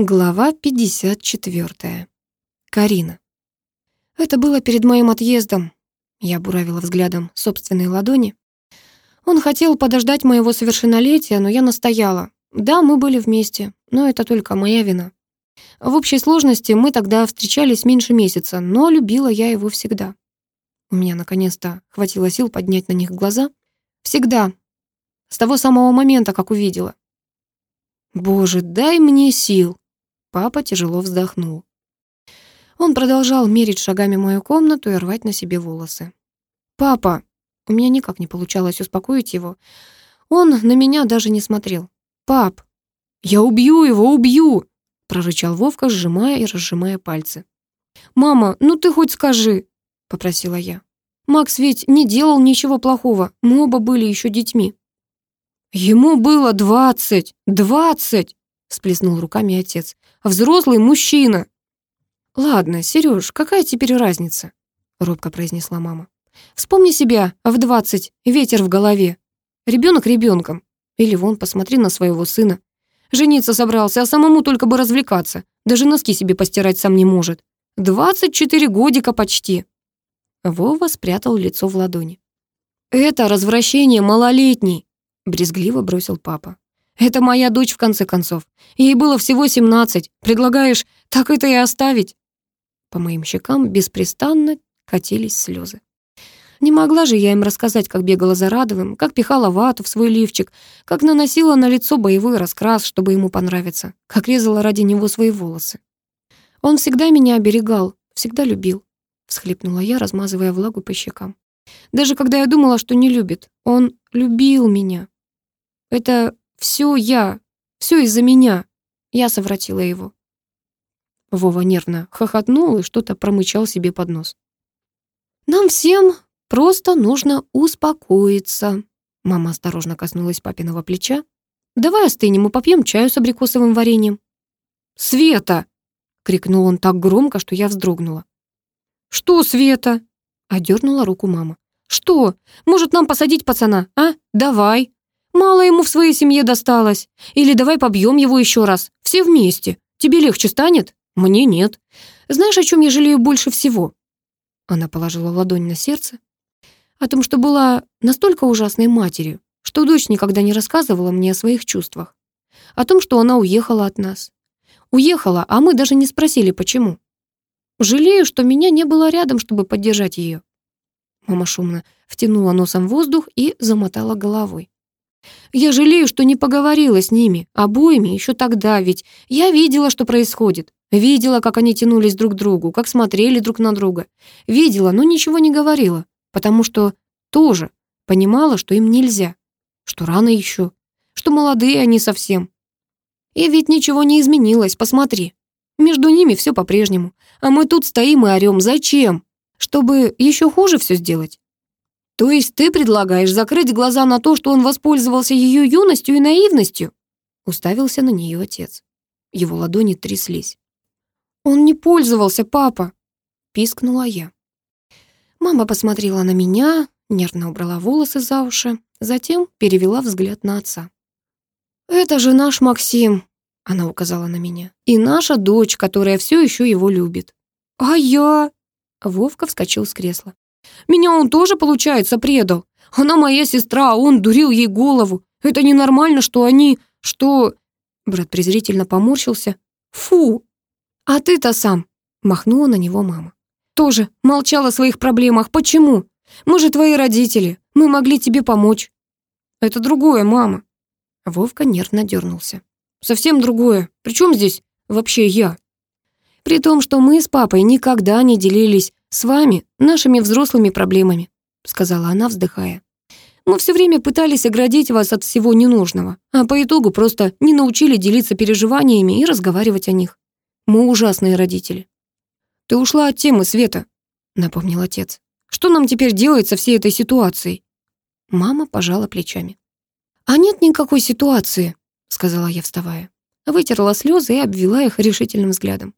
Глава 54. Карина. Это было перед моим отъездом. Я буравила взглядом собственные ладони. Он хотел подождать моего совершеннолетия, но я настояла. Да, мы были вместе, но это только моя вина. В общей сложности мы тогда встречались меньше месяца, но любила я его всегда. У меня наконец-то хватило сил поднять на них глаза. Всегда. С того самого момента, как увидела. Боже, дай мне сил. Папа тяжело вздохнул. Он продолжал мерить шагами мою комнату и рвать на себе волосы. «Папа!» У меня никак не получалось успокоить его. Он на меня даже не смотрел. «Пап!» «Я убью его, убью!» прорычал Вовка, сжимая и разжимая пальцы. «Мама, ну ты хоть скажи!» — попросила я. «Макс ведь не делал ничего плохого, мы оба были еще детьми». «Ему было двадцать! Двадцать!» — всплеснул руками отец. Взрослый мужчина!» «Ладно, Сереж, какая теперь разница?» — робко произнесла мама. «Вспомни себя в двадцать, ветер в голове. Ребенок ребенком. Или вон, посмотри на своего сына. Жениться собрался, а самому только бы развлекаться. Даже носки себе постирать сам не может. Двадцать четыре годика почти». Вова спрятал лицо в ладони. «Это развращение малолетней», — брезгливо бросил папа. Это моя дочь, в конце концов. Ей было всего семнадцать. Предлагаешь так это и оставить?» По моим щекам беспрестанно катились слезы. Не могла же я им рассказать, как бегала за Радовым, как пихала вату в свой лифчик, как наносила на лицо боевой раскрас, чтобы ему понравиться, как резала ради него свои волосы. Он всегда меня оберегал, всегда любил, всхлипнула я, размазывая влагу по щекам. Даже когда я думала, что не любит, он любил меня. Это все я, все из-за меня. Я совратила его. Вова нервно хохотнул и что-то промычал себе под нос. «Нам всем просто нужно успокоиться». Мама осторожно коснулась папиного плеча. «Давай остынем и попьем чаю с абрикосовым вареньем». «Света!» — крикнул он так громко, что я вздрогнула. «Что, Света?» — одернула руку мама. «Что? Может, нам посадить пацана, а? Давай!» Мало ему в своей семье досталось. Или давай побьем его еще раз. Все вместе. Тебе легче станет? Мне нет. Знаешь, о чем я жалею больше всего?» Она положила ладонь на сердце. О том, что была настолько ужасной матерью, что дочь никогда не рассказывала мне о своих чувствах. О том, что она уехала от нас. Уехала, а мы даже не спросили, почему. Жалею, что меня не было рядом, чтобы поддержать ее. Мама шумно втянула носом воздух и замотала головой. Я жалею, что не поговорила с ними, обоими, еще тогда, ведь я видела, что происходит. Видела, как они тянулись друг к другу, как смотрели друг на друга. Видела, но ничего не говорила, потому что тоже понимала, что им нельзя, что рано еще, что молодые они совсем. И ведь ничего не изменилось, посмотри. Между ними все по-прежнему, а мы тут стоим и орем. Зачем? Чтобы еще хуже все сделать? То есть ты предлагаешь закрыть глаза на то, что он воспользовался ее юностью и наивностью? Уставился на нее отец. Его ладони тряслись. Он не пользовался, папа, пискнула я. Мама посмотрела на меня, нервно убрала волосы за уши, затем перевела взгляд на отца. «Это же наш Максим», — она указала на меня, «и наша дочь, которая все еще его любит». «А я?» Вовка вскочил с кресла. Меня он тоже, получается, предал. Она моя сестра, а он дурил ей голову. Это ненормально, что они... что...» Брат презрительно поморщился. «Фу! А ты-то сам!» Махнула на него мама. «Тоже молчал о своих проблемах. Почему? Мы же твои родители. Мы могли тебе помочь». «Это другое, мама». Вовка нервно дернулся. «Совсем другое. Причем здесь вообще я?» «При том, что мы с папой никогда не делились с вами, нашими взрослыми проблемами», сказала она, вздыхая. «Мы все время пытались оградить вас от всего ненужного, а по итогу просто не научили делиться переживаниями и разговаривать о них. Мы ужасные родители». «Ты ушла от темы, Света», напомнил отец. «Что нам теперь делать со всей этой ситуацией?» Мама пожала плечами. «А нет никакой ситуации», сказала я, вставая. Вытерла слезы и обвела их решительным взглядом.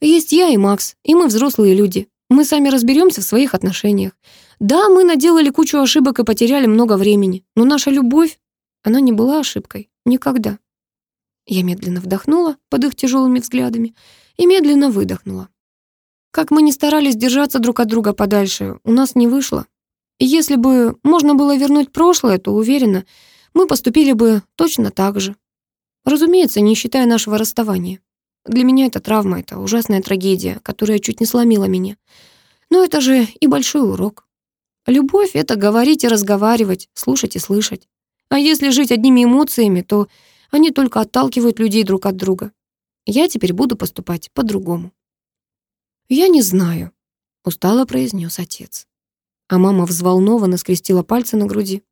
«Есть я и Макс, и мы взрослые люди. Мы сами разберемся в своих отношениях. Да, мы наделали кучу ошибок и потеряли много времени, но наша любовь, она не была ошибкой. Никогда. Я медленно вдохнула под их тяжелыми взглядами и медленно выдохнула. Как мы ни старались держаться друг от друга подальше, у нас не вышло. И если бы можно было вернуть прошлое, то, уверена, мы поступили бы точно так же. Разумеется, не считая нашего расставания. Для меня это травма, это ужасная трагедия, которая чуть не сломила меня. Но это же и большой урок. Любовь — это говорить и разговаривать, слушать и слышать. А если жить одними эмоциями, то они только отталкивают людей друг от друга. Я теперь буду поступать по-другому. «Я не знаю», — устало произнес отец. А мама взволнованно скрестила пальцы на груди.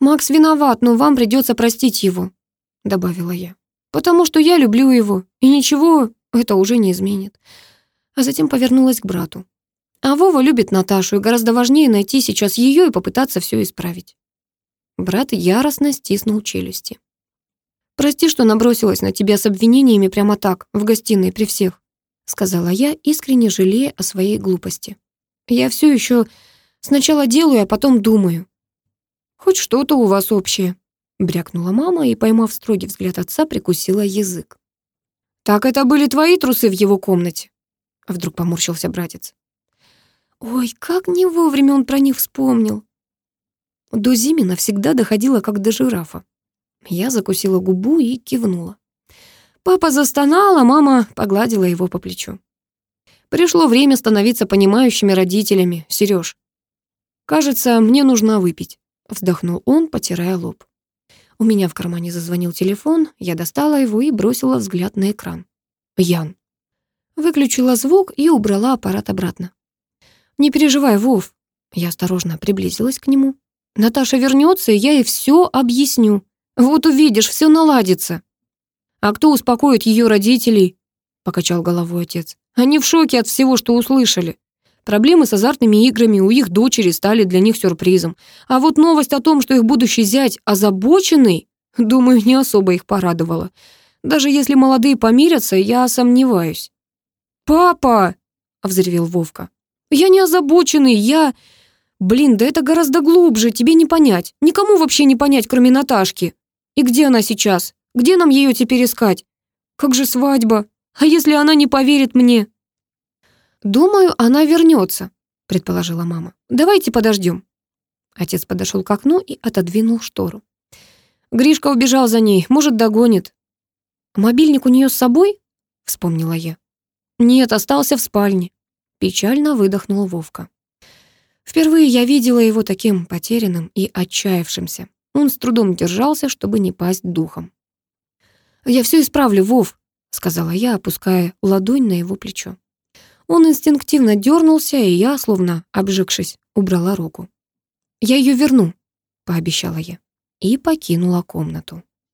«Макс виноват, но вам придется простить его», — добавила я. «Потому что я люблю его, и ничего это уже не изменит». А затем повернулась к брату. А Вова любит Наташу, и гораздо важнее найти сейчас ее и попытаться все исправить. Брат яростно стиснул челюсти. «Прости, что набросилась на тебя с обвинениями прямо так, в гостиной при всех», сказала я, искренне жалея о своей глупости. «Я все еще сначала делаю, а потом думаю». «Хоть что-то у вас общее», брякнула мама и, поймав строгий взгляд отца, прикусила язык. «Так это были твои трусы в его комнате?» Вдруг поморщился братец. Ой, как не вовремя он про них вспомнил. До Зимина всегда доходила как до жирафа. Я закусила губу и кивнула. Папа застонал, а мама погладила его по плечу. Пришло время становиться понимающими родителями, Сереж. Кажется, мне нужно выпить, вздохнул он, потирая лоб. У меня в кармане зазвонил телефон, я достала его и бросила взгляд на экран. Ян. Выключила звук и убрала аппарат обратно. «Не переживай, Вов». Я осторожно приблизилась к нему. «Наташа вернется, и я ей все объясню. Вот увидишь, все наладится». «А кто успокоит ее родителей?» — покачал головой отец. «Они в шоке от всего, что услышали. Проблемы с азартными играми у их дочери стали для них сюрпризом. А вот новость о том, что их будущий зять озабоченный, думаю, не особо их порадовала. Даже если молодые помирятся, я сомневаюсь». «Папа!» — взревел Вовка. Я не озабоченный, я... Блин, да это гораздо глубже, тебе не понять. Никому вообще не понять, кроме Наташки. И где она сейчас? Где нам ее теперь искать? Как же свадьба? А если она не поверит мне? Думаю, она вернется, предположила мама. Давайте подождем. Отец подошел к окну и отодвинул штору. Гришка убежал за ней, может, догонит. Мобильник у нее с собой? Вспомнила я. Нет, остался в спальне. Печально выдохнул Вовка. Впервые я видела его таким потерянным и отчаявшимся. Он с трудом держался, чтобы не пасть духом. «Я все исправлю, Вов», — сказала я, опуская ладонь на его плечо. Он инстинктивно дернулся, и я, словно обжигшись, убрала руку. «Я ее верну», — пообещала я, и покинула комнату.